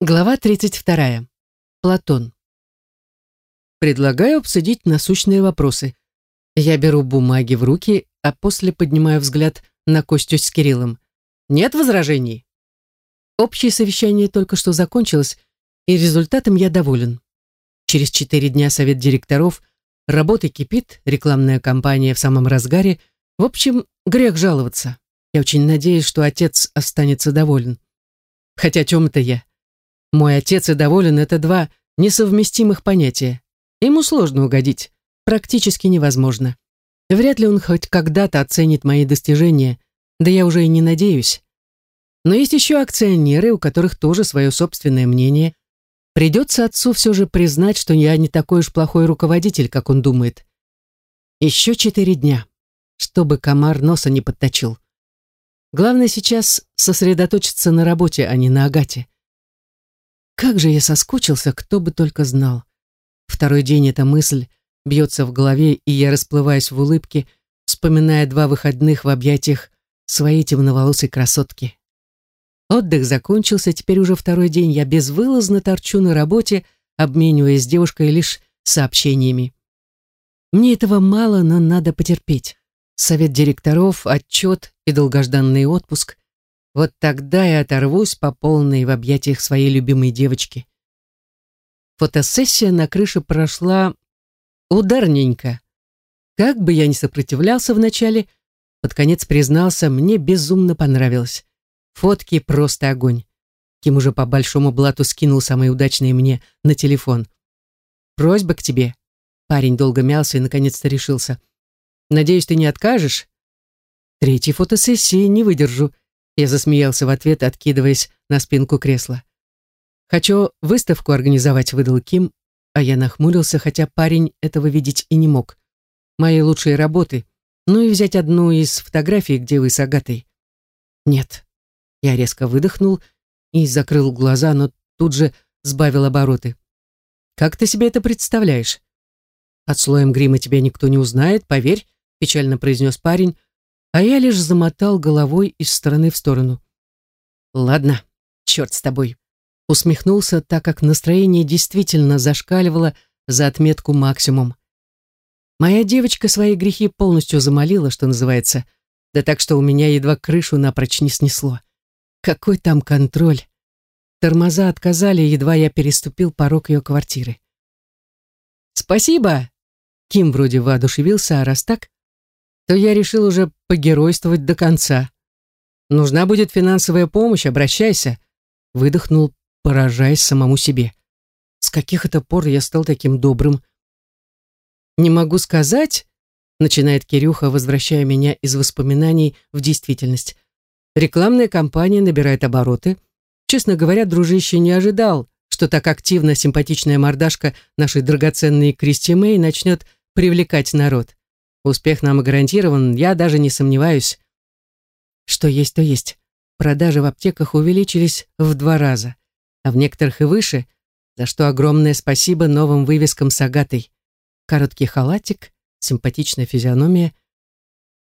Глава 32. Платон. Предлагаю обсудить насущные вопросы. Я беру бумаги в руки, а после поднимаю взгляд на Костю с Кириллом. Нет возражений? Общее совещание только что закончилось, и результатом я доволен. Через четыре дня совет директоров, работа кипит, рекламная кампания в самом разгаре. В общем, грех жаловаться. Я очень надеюсь, что отец останется доволен. Хотя о чем это я? Мой отец и доволен — это два несовместимых понятия. Ему сложно угодить, практически невозможно. Вряд ли он хоть когда-то оценит мои достижения, да я уже и не надеюсь. Но есть еще акционеры, у которых тоже свое собственное мнение. Придется отцу все же признать, что я не такой уж плохой руководитель, как он думает. Еще четыре дня, чтобы комар носа не подточил. Главное сейчас сосредоточиться на работе, а не на Агате. Как же я соскучился, кто бы только знал. Второй день эта мысль бьется в голове, и я расплываюсь в улыбке, вспоминая два выходных в объятиях своей темноволосой красотки. Отдых закончился, теперь уже второй день я безвылазно торчу на работе, обмениваясь с девушкой лишь сообщениями. Мне этого мало, но надо потерпеть. Совет директоров, отчет и долгожданный отпуск. Вот тогда я оторвусь по полной в объятиях своей любимой девочки. Фотосессия на крыше прошла ударненько. Как бы я ни сопротивлялся вначале, под конец признался, мне безумно понравилось. Фотки просто огонь. Ким уже по большому блату скинул самые удачные мне на телефон. «Просьба к тебе». Парень долго мялся и наконец-то решился. «Надеюсь, ты не откажешь?» «Третьей фотосессии не выдержу», я засмеялся в ответ, откидываясь на спинку кресла. «Хочу выставку организовать», — выдал Ким, а я нахмурился, хотя парень этого видеть и не мог. «Мои лучшие работы. Ну и взять одну из фотографий, где вы с Агатой». «Нет». Я резко выдохнул и закрыл глаза, но тут же сбавил обороты. «Как ты себе это представляешь?» «Под слоем грима тебя никто не узнает, поверь», — печально произнес парень, а я лишь замотал головой из стороны в сторону. «Ладно, черт с тобой», — усмехнулся, так как настроение действительно зашкаливало за отметку максимум. Моя девочка свои грехи полностью замолила, что называется, да так что у меня едва крышу напрочь не снесло. Какой там контроль? Тормоза отказали, едва я переступил порог ее квартиры. «Спасибо!» Ким вроде воодушевился, а раз так, то я решил уже погеройствовать до конца. Нужна будет финансовая помощь, обращайся. Выдохнул, поражаясь самому себе. С каких это пор я стал таким добрым? Не могу сказать, начинает Кирюха, возвращая меня из воспоминаний в действительность. Рекламная кампания набирает обороты. Честно говоря, дружище не ожидал, что так активно симпатичная мордашка нашей драгоценной Кристи Мэй начнет привлекать народ. Успех нам гарантирован, я даже не сомневаюсь. Что есть, то есть. Продажи в аптеках увеличились в два раза, а в некоторых и выше, за что огромное спасибо новым вывескам с агатой. Короткий халатик, симпатичная физиономия.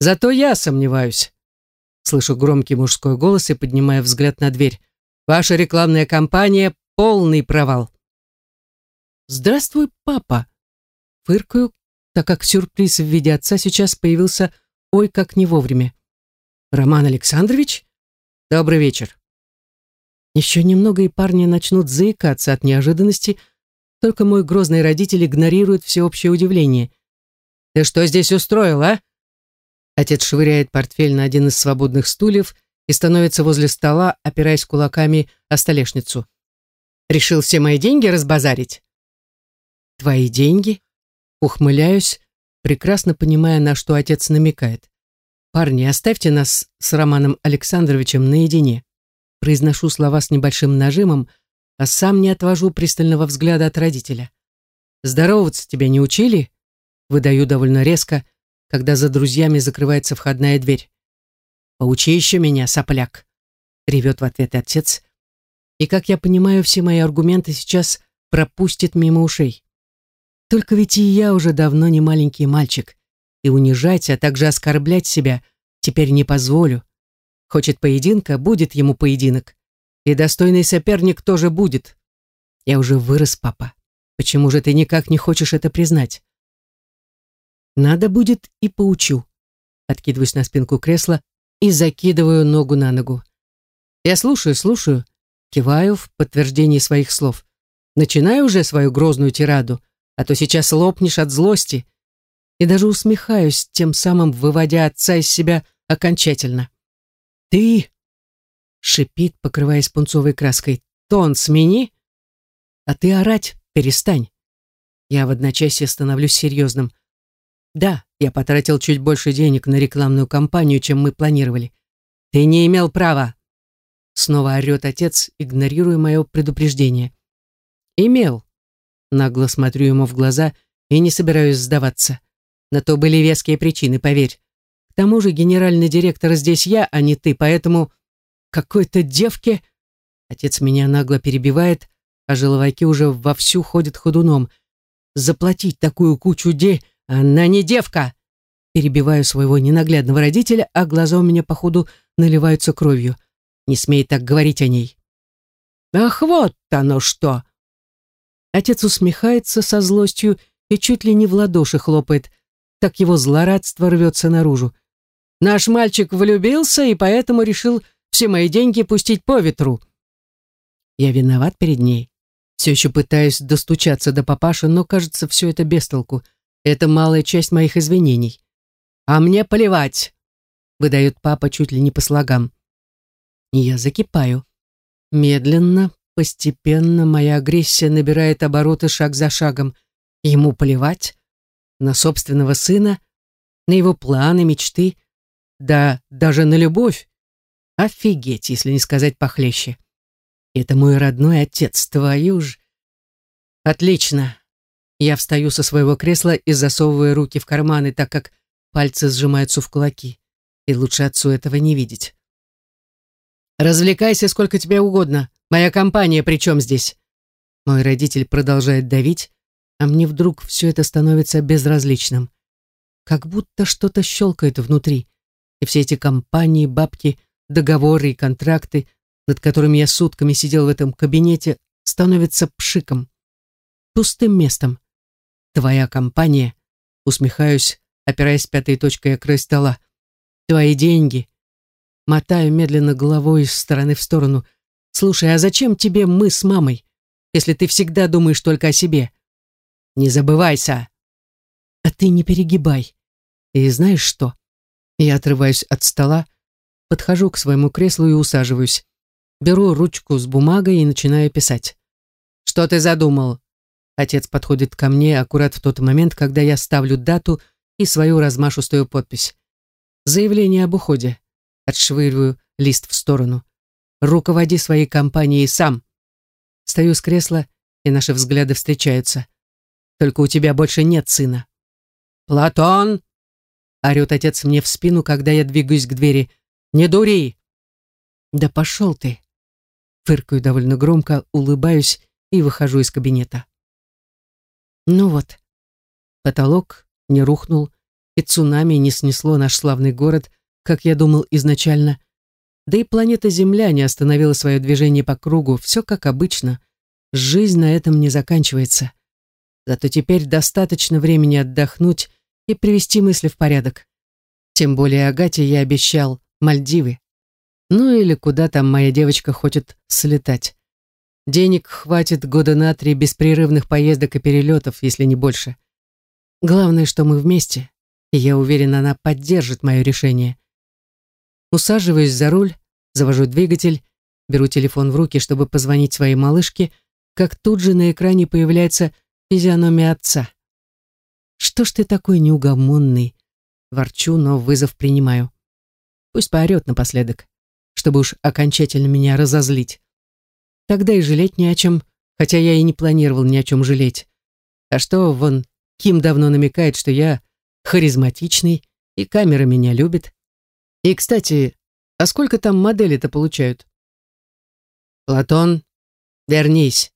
Зато я сомневаюсь. Слышу громкий мужской голос и поднимаю взгляд на дверь. Ваша рекламная кампания — полный провал. «Здравствуй, папа!» Фыркаю, так как сюрприз в виде отца сейчас появился ой как не вовремя. «Роман Александрович? Добрый вечер». Еще немного, и парни начнут заикаться от неожиданности, только мой грозный родитель игнорирует всеобщее удивление. «Ты что здесь устроил, а?» Отец швыряет портфель на один из свободных стульев и становится возле стола, опираясь кулаками о столешницу. «Решил все мои деньги разбазарить?» «Твои деньги?» Ухмыляюсь, прекрасно понимая, на что отец намекает. «Парни, оставьте нас с Романом Александровичем наедине». Произношу слова с небольшим нажимом, а сам не отвожу пристального взгляда от родителя. «Здороваться тебя не учили?» Выдаю довольно резко, когда за друзьями закрывается входная дверь. «Поучи еще меня, сопляк!» ревет в ответ отец. И, как я понимаю, все мои аргументы сейчас пропустит мимо ушей. Только ведь и я уже давно не маленький мальчик, и унижать, а также оскорблять себя теперь не позволю. Хочет поединка, будет ему поединок. И достойный соперник тоже будет. Я уже вырос, папа. Почему же ты никак не хочешь это признать? Надо будет и поучу. Откидываюсь на спинку кресла и закидываю ногу на ногу. Я слушаю, слушаю, киваю в подтверждении своих слов. Начинай уже свою грозную тираду, а то сейчас лопнешь от злости. И даже усмехаюсь, тем самым выводя отца из себя окончательно. «Ты!» — шипит, покрываясь пунцовой краской. «Тон смени, а ты орать перестань». Я в одночасье становлюсь серьезным. Да, я потратил чуть больше денег на рекламную кампанию, чем мы планировали. Ты не имел права. Снова орет отец, игнорируя мое предупреждение. Имел. Нагло смотрю ему в глаза и не собираюсь сдаваться. На то были веские причины, поверь. К тому же генеральный директор здесь я, а не ты, поэтому какой-то девке... Отец меня нагло перебивает, а желоваки уже вовсю ходят ходуном. Заплатить такую кучу де... Она не девка! Перебиваю своего ненаглядного родителя, а глаза у меня, походу, наливаются кровью. Не смей так говорить о ней. Ах, вот оно что! Отец усмехается со злостью и чуть ли не в ладоши хлопает, так его злорадство рвется наружу. Наш мальчик влюбился и поэтому решил все мои деньги пустить по ветру. Я виноват перед ней. Все еще пытаюсь достучаться до папаши, но, кажется, все это без толку. Это малая часть моих извинений. А мне плевать, выдает папа чуть ли не по слогам. Я закипаю. Медленно, Постепенно моя агрессия набирает обороты шаг за шагом. Ему плевать на собственного сына, на его планы, мечты, да даже на любовь. Офигеть, если не сказать похлеще. Это мой родной отец, твою ж. Отлично. Я встаю со своего кресла и засовываю руки в карманы, так как пальцы сжимаются в кулаки. И лучше отцу этого не видеть. Развлекайся сколько тебе угодно. Моя компания при чем здесь? Мой родитель продолжает давить, а мне вдруг все это становится безразличным. Как будто что-то щелкает внутри. И все эти компании, бабки, договоры и контракты, над которыми я сутками сидел в этом кабинете, становятся пшиком. Пустым местом. Твоя компания, усмехаюсь, опираясь пятой точкой о край стола. Твои деньги. Мотаю медленно головой из стороны в сторону, Слушай, а зачем тебе мы с мамой, если ты всегда думаешь только о себе? Не забывайся. А ты не перегибай. И знаешь что? Я отрываюсь от стола, подхожу к своему креслу и усаживаюсь. Беру ручку с бумагой и начинаю писать. Что ты задумал? Отец подходит ко мне аккурат в тот момент, когда я ставлю дату и свою размашистую подпись. Заявление об уходе. Отшвыриваю лист в сторону. Руководи своей компанией сам. Стою с кресла, и наши взгляды встречаются. Только у тебя больше нет сына. Платон! Орет отец мне в спину, когда я двигаюсь к двери. Не дури! Да пошел ты! Фыркаю довольно громко, улыбаюсь и выхожу из кабинета. Ну вот, потолок не рухнул, и цунами не снесло наш славный город, как я думал изначально, да и планета Земля не остановила свое движение по кругу, все как обычно. Жизнь на этом не заканчивается. Зато теперь достаточно времени отдохнуть и привести мысли в порядок. Тем более Агате я обещал Мальдивы. Ну или куда там моя девочка хочет слетать. Денег хватит года на три беспрерывных поездок и перелетов, если не больше. Главное, что мы вместе, и я уверена, она поддержит мое решение. Усаживаюсь за руль, завожу двигатель, беру телефон в руки, чтобы позвонить своей малышке, как тут же на экране появляется физиономия отца. «Что ж ты такой неугомонный?» Ворчу, но вызов принимаю. Пусть поорет напоследок, чтобы уж окончательно меня разозлить. Тогда и жалеть не о чем, хотя я и не планировал ни о чем жалеть. А что, вон, Ким давно намекает, что я харизматичный, и камера меня любит. И, кстати, а сколько там модели-то получают? Платон, вернись,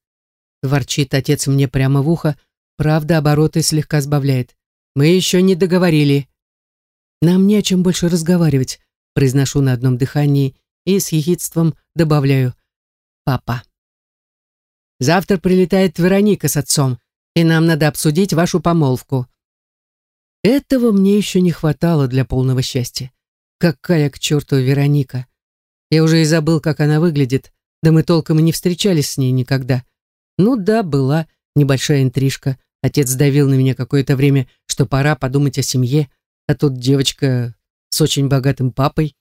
ворчит отец мне прямо в ухо, правда, обороты слегка сбавляет. Мы еще не договорили. Нам не о чем больше разговаривать, произношу на одном дыхании и с ехидством добавляю. папа. Завтра прилетает Вероника с отцом, и нам надо обсудить вашу помолвку. Этого мне еще не хватало для полного счастья. Какая к черту Вероника? Я уже и забыл, как она выглядит, да мы толком и не встречались с ней никогда. Ну да, была небольшая интрижка. Отец давил на меня какое-то время, что пора подумать о семье, а тут девочка с очень богатым папой,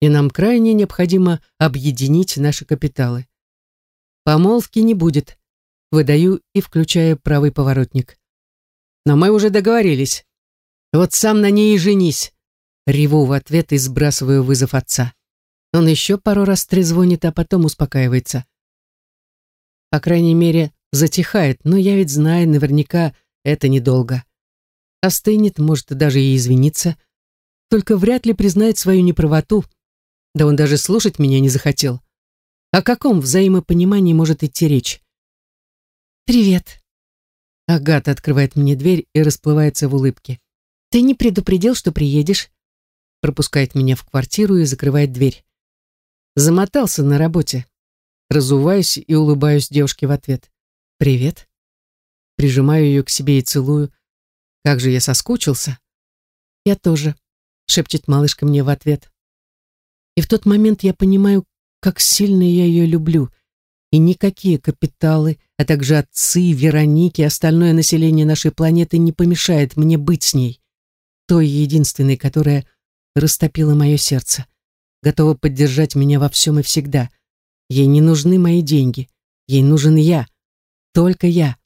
и нам крайне необходимо объединить наши капиталы. Помолвки не будет. Выдаю и включаю правый поворотник. Но мы уже договорились. Вот сам на ней и женись. Реву в ответ и сбрасываю вызов отца. Он еще пару раз трезвонит, а потом успокаивается. По крайней мере, затихает, но я ведь знаю, наверняка это недолго. Остынет, может, даже и извиниться, только вряд ли признает свою неправоту. Да он даже слушать меня не захотел. О каком взаимопонимании может идти речь? «Привет». Агата открывает мне дверь и расплывается в улыбке. «Ты не предупредил, что приедешь?» Пропускает меня в квартиру и закрывает дверь. Замотался на работе. Разуваюсь и улыбаюсь девушке в ответ. «Привет». Прижимаю ее к себе и целую. Как же я соскучился. «Я тоже», — шепчет малышка мне в ответ. И в тот момент я понимаю, как сильно я ее люблю, и никакие капиталы, а также отцы, Вероники и остальное население нашей планеты не помешает мне быть с ней, той единственной, которая растопила мое сердце, готова поддержать меня во всем и всегда. Ей не нужны мои деньги, ей нужен я, только я.